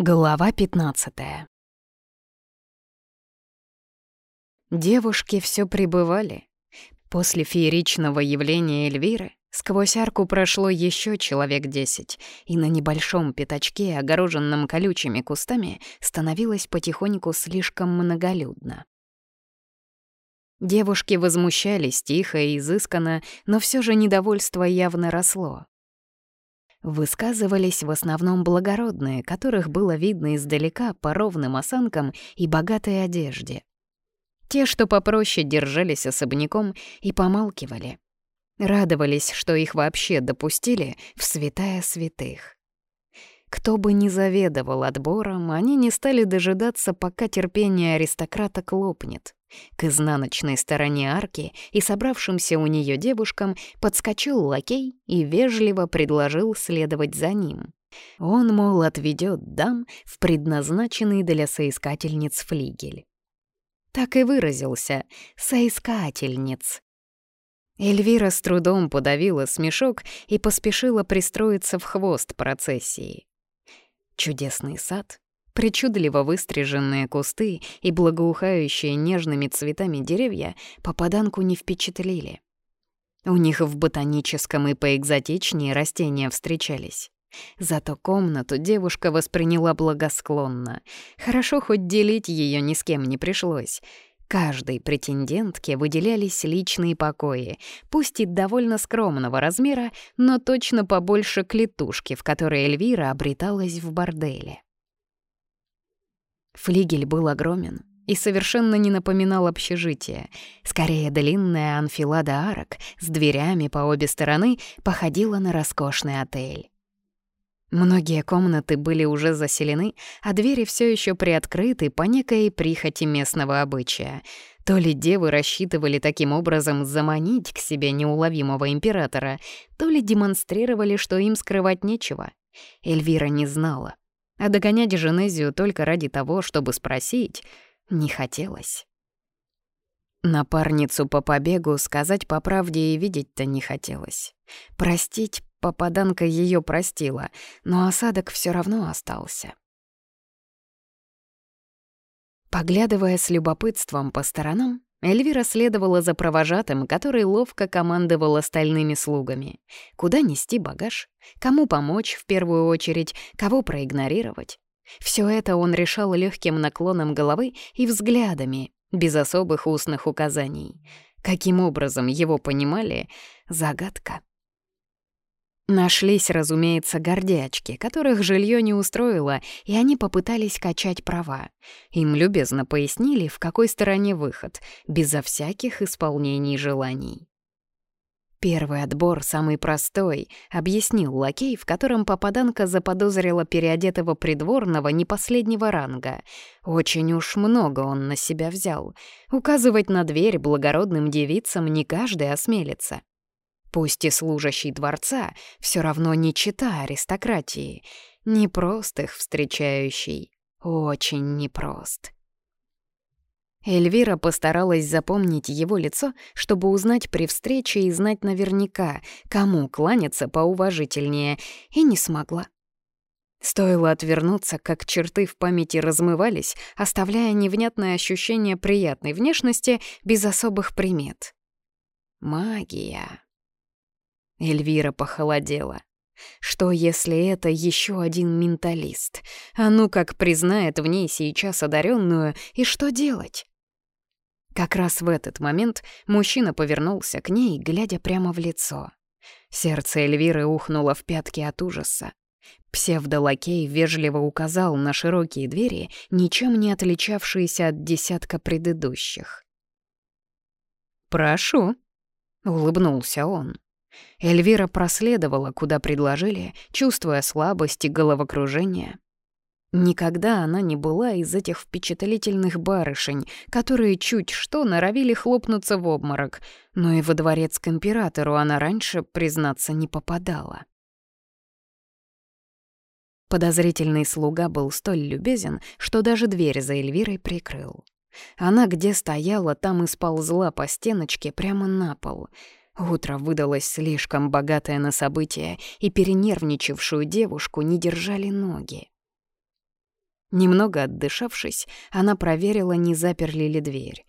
Глава 15 Девушки все пребывали. После фееричного явления Эльвиры сквозь арку прошло еще человек десять, и на небольшом пятачке, огороженном колючими кустами, становилось потихоньку слишком многолюдно. Девушки возмущались тихо и изысканно, но все же недовольство явно росло. Высказывались в основном благородные, которых было видно издалека по ровным осанкам и богатой одежде. Те, что попроще, держались особняком и помалкивали. Радовались, что их вообще допустили в святая святых. Кто бы ни заведовал отбором, они не стали дожидаться, пока терпение аристократа клопнет. К изнаночной стороне арки и собравшимся у нее девушкам подскочил лакей и вежливо предложил следовать за ним. Он, мол, отведет дам в предназначенный для соискательниц флигель. Так и выразился «соискательниц». Эльвира с трудом подавила смешок и поспешила пристроиться в хвост процессии. Чудесный сад, Причудливо выстриженные кусты и благоухающие нежными цветами деревья попаданку не впечатлили. У них в ботаническом и поэкзотичнее растения встречались. Зато комнату девушка восприняла благосклонно. Хорошо, хоть делить ее ни с кем не пришлось. Каждой претендентке выделялись личные покои, пусть и довольно скромного размера, но точно побольше клетушки, в которой Эльвира обреталась в борделе. Флигель был огромен и совершенно не напоминал общежитие. Скорее, длинная анфилада арок с дверями по обе стороны походила на роскошный отель. Многие комнаты были уже заселены, а двери все еще приоткрыты по некой прихоти местного обычая. То ли девы рассчитывали таким образом заманить к себе неуловимого императора, то ли демонстрировали, что им скрывать нечего. Эльвира не знала. А догонять Женезию только ради того, чтобы спросить, не хотелось. Напарницу по побегу сказать по правде и видеть-то не хотелось. Простить попаданка ее простила, но осадок все равно остался. Поглядывая с любопытством по сторонам, Эльвира следовала за провожатым, который ловко командовал остальными слугами. Куда нести багаж? Кому помочь в первую очередь? Кого проигнорировать? Все это он решал легким наклоном головы и взглядами, без особых устных указаний. Каким образом его понимали — загадка. Нашлись, разумеется, гордячки, которых жилье не устроило, и они попытались качать права. Им любезно пояснили, в какой стороне выход, безо всяких исполнений желаний. Первый отбор, самый простой, объяснил лакей, в котором попаданка заподозрила переодетого придворного не последнего ранга. Очень уж много он на себя взял. Указывать на дверь благородным девицам не каждый осмелится. Пусть и служащий дворца, все равно не чита аристократии, непрост их встречающий, очень непрост. Эльвира постаралась запомнить его лицо, чтобы узнать при встрече и знать наверняка, кому кланяться поуважительнее, и не смогла. Стоило отвернуться, как черты в памяти размывались, оставляя невнятное ощущение приятной внешности без особых примет. Магия. Эльвира похолодела. Что, если это еще один менталист? А ну как признает в ней сейчас одаренную, и что делать? Как раз в этот момент мужчина повернулся к ней, глядя прямо в лицо. Сердце Эльвиры ухнуло в пятки от ужаса. Псевдолакей вежливо указал на широкие двери, ничем не отличавшиеся от десятка предыдущих. «Прошу», — улыбнулся он. Эльвира проследовала, куда предложили, чувствуя слабость и головокружение. Никогда она не была из этих впечатлительных барышень, которые чуть что норовили хлопнуться в обморок, но и во дворец к императору она раньше, признаться, не попадала. Подозрительный слуга был столь любезен, что даже дверь за Эльвирой прикрыл. Она где стояла, там и сползла по стеночке прямо на пол — Утро выдалось слишком богатое на события, и перенервничавшую девушку не держали ноги. Немного отдышавшись, она проверила, не заперли ли дверь.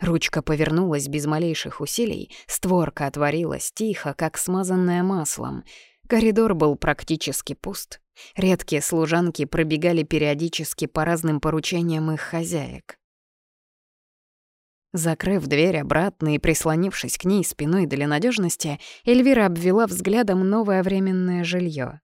Ручка повернулась без малейших усилий, створка отворилась тихо, как смазанная маслом. Коридор был практически пуст. Редкие служанки пробегали периодически по разным поручениям их хозяек. Закрыв дверь обратно и прислонившись к ней спиной для надежности, Эльвира обвела взглядом новое временное жилье.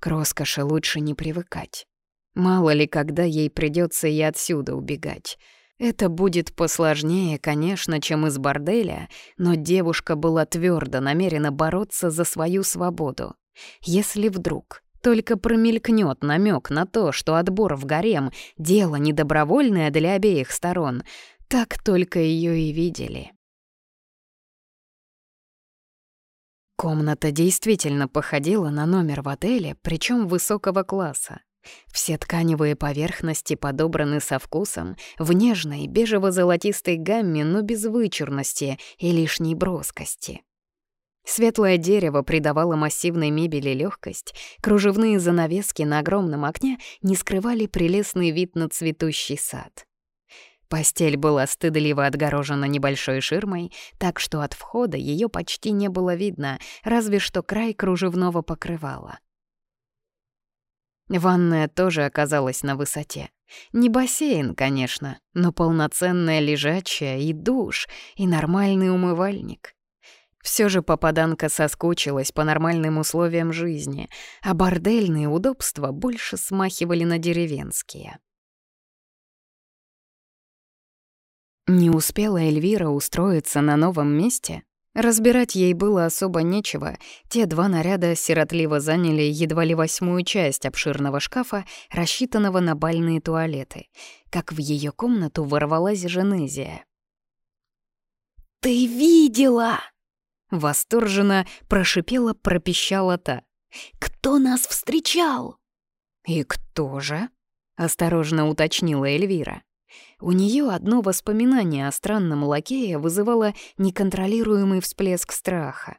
К роскоши лучше не привыкать. Мало ли, когда ей придется и отсюда убегать. Это будет посложнее, конечно, чем из борделя, но девушка была твердо намерена бороться за свою свободу. Если вдруг только промелькнет намек на то, что отбор в гарем — дело недобровольное для обеих сторон — так только ее и видели. Комната действительно походила на номер в отеле, причем высокого класса. Все тканевые поверхности подобраны со вкусом, в нежной бежево-золотистой гамме, но без вычурности и лишней броскости. Светлое дерево придавало массивной мебели легкость, кружевные занавески на огромном окне не скрывали прелестный вид на цветущий сад. Постель была стыдливо отгорожена небольшой ширмой, так что от входа ее почти не было видно, разве что край кружевного покрывала. Ванная тоже оказалась на высоте. Не бассейн, конечно, но полноценная лежачая и душ, и нормальный умывальник. Все же попаданка соскучилась по нормальным условиям жизни, а бордельные удобства больше смахивали на деревенские. Не успела Эльвира устроиться на новом месте. Разбирать ей было особо нечего. Те два наряда сиротливо заняли едва ли восьмую часть обширного шкафа, рассчитанного на бальные туалеты. Как в ее комнату ворвалась Женезия. «Ты видела?» Восторженно прошипела, пропищала та. «Кто нас встречал?» «И кто же?» — осторожно уточнила Эльвира. У нее одно воспоминание о странном лакее вызывало неконтролируемый всплеск страха.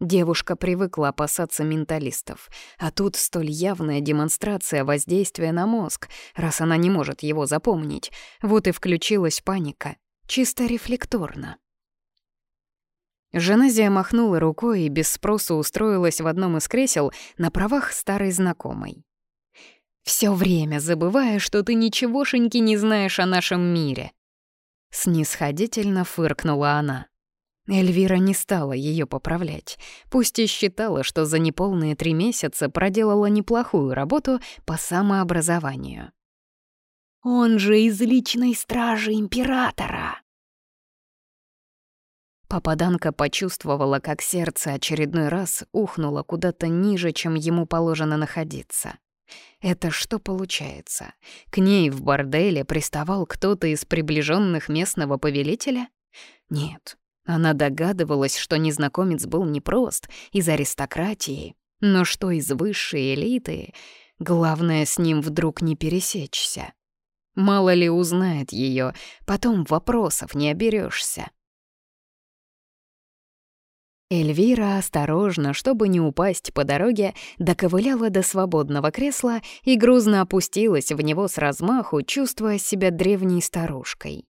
Девушка привыкла опасаться менталистов, а тут столь явная демонстрация воздействия на мозг, раз она не может его запомнить. Вот и включилась паника, чисто рефлекторно. Женезия махнула рукой и без спроса устроилась в одном из кресел на правах старой знакомой. Все время забывая, что ты ничегошеньки не знаешь о нашем мире. Снисходительно фыркнула она. Эльвира не стала ее поправлять, пусть и считала, что за неполные три месяца проделала неплохую работу по самообразованию. «Он же из личной стражи императора!» Попаданка почувствовала, как сердце очередной раз ухнуло куда-то ниже, чем ему положено находиться. Это что получается? К ней в борделе приставал кто-то из приближенных местного повелителя? Нет, она догадывалась, что незнакомец был непрост, из аристократии, но что из высшей элиты, главное с ним вдруг не пересечься. Мало ли узнает ее, потом вопросов не оберешься. Эльвира осторожно, чтобы не упасть по дороге, доковыляла до свободного кресла и грузно опустилась в него с размаху, чувствуя себя древней старушкой.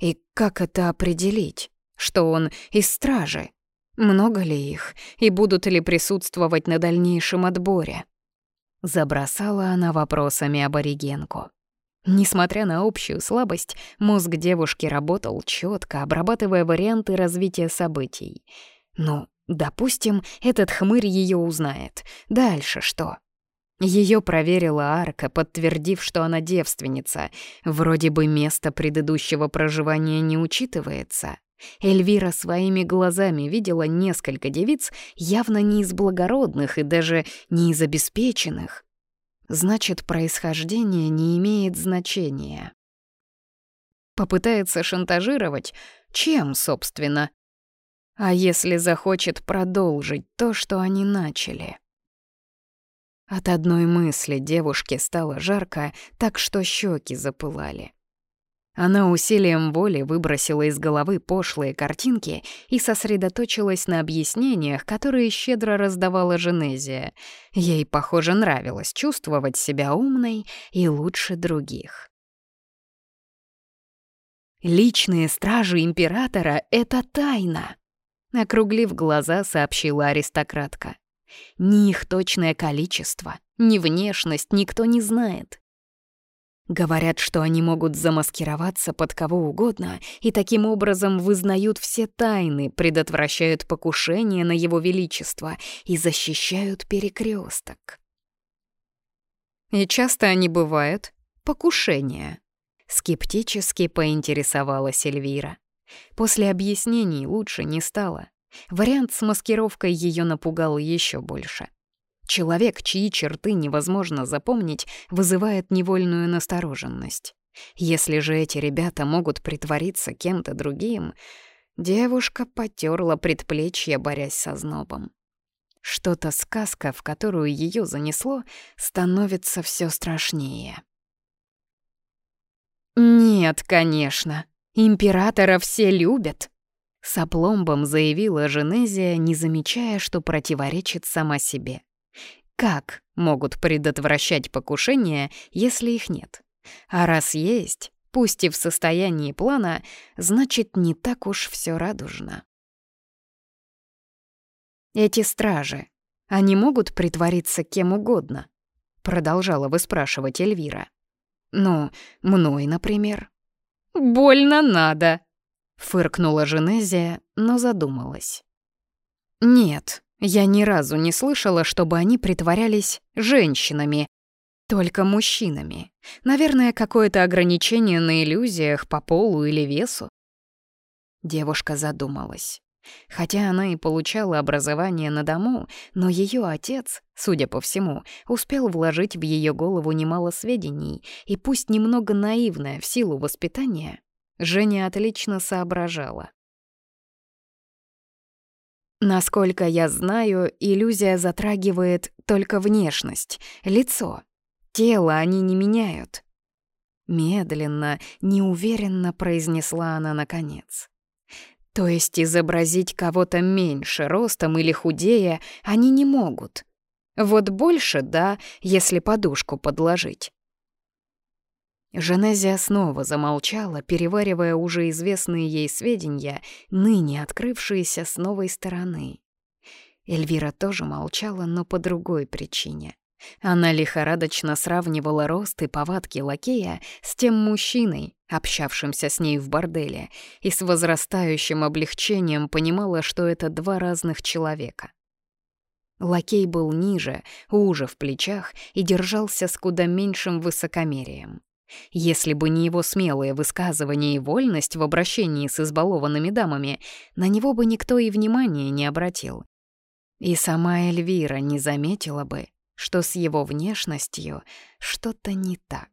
И как это определить? Что он из стражи? Много ли их? И будут ли присутствовать на дальнейшем отборе? Забросала она вопросами аборигенку. Несмотря на общую слабость, мозг девушки работал четко, обрабатывая варианты развития событий. Ну, допустим, этот хмырь ее узнает. Дальше что? Ее проверила Арка, подтвердив, что она девственница. Вроде бы место предыдущего проживания не учитывается. Эльвира своими глазами видела несколько девиц, явно не из благородных и даже не из обеспеченных. Значит, происхождение не имеет значения. Попытается шантажировать? Чем, собственно? А если захочет продолжить то, что они начали? От одной мысли девушке стало жарко, так что щеки запылали. Она усилием воли выбросила из головы пошлые картинки и сосредоточилась на объяснениях, которые щедро раздавала Женезия. Ей, похоже, нравилось чувствовать себя умной и лучше других. «Личные стражи императора — это тайна!» Округлив глаза, сообщила аристократка. «Ни их точное количество, ни внешность никто не знает. Говорят, что они могут замаскироваться под кого угодно и таким образом вызнают все тайны, предотвращают покушение на его величество и защищают перекресток. И часто они бывают покушения. Скептически поинтересовалась Эльвира. После объяснений лучше не стало. Вариант с маскировкой ее напугал еще больше. Человек, чьи черты невозможно запомнить, вызывает невольную настороженность. Если же эти ребята могут притвориться кем-то другим, девушка потерла предплечье, борясь со знобом. Что-то сказка, в которую ее занесло, становится все страшнее. «Нет, конечно, императора все любят», — с опломбом заявила Женезия, не замечая, что противоречит сама себе. Как могут предотвращать покушения, если их нет? А раз есть, пусть и в состоянии плана, значит, не так уж все радужно. Эти стражи, они могут притвориться кем угодно? Продолжала выспрашивать Эльвира. Ну, мной, например. «Больно надо», — фыркнула Женезия, но задумалась. «Нет, я ни разу не слышала, чтобы они притворялись женщинами, только мужчинами. Наверное, какое-то ограничение на иллюзиях по полу или весу. Девушка задумалась. Хотя она и получала образование на дому, но ее отец, судя по всему, успел вложить в ее голову немало сведений, и пусть немного наивная в силу воспитания, Женя отлично соображала. Насколько я знаю, иллюзия затрагивает только внешность, лицо. Тело они не меняют. Медленно, неуверенно произнесла она наконец. То есть изобразить кого-то меньше ростом или худее они не могут. Вот больше, да, если подушку подложить. Женезия снова замолчала, переваривая уже известные ей сведения, ныне открывшиеся с новой стороны. Эльвира тоже молчала, но по другой причине. Она лихорадочно сравнивала рост и повадки лакея с тем мужчиной, общавшимся с ней в борделе, и с возрастающим облегчением понимала, что это два разных человека. Лакей был ниже, уже в плечах и держался с куда меньшим высокомерием. Если бы не его смелые высказывания и вольность в обращении с избалованными дамами, на него бы никто и внимания не обратил. И сама Эльвира не заметила бы, что с его внешностью что-то не так.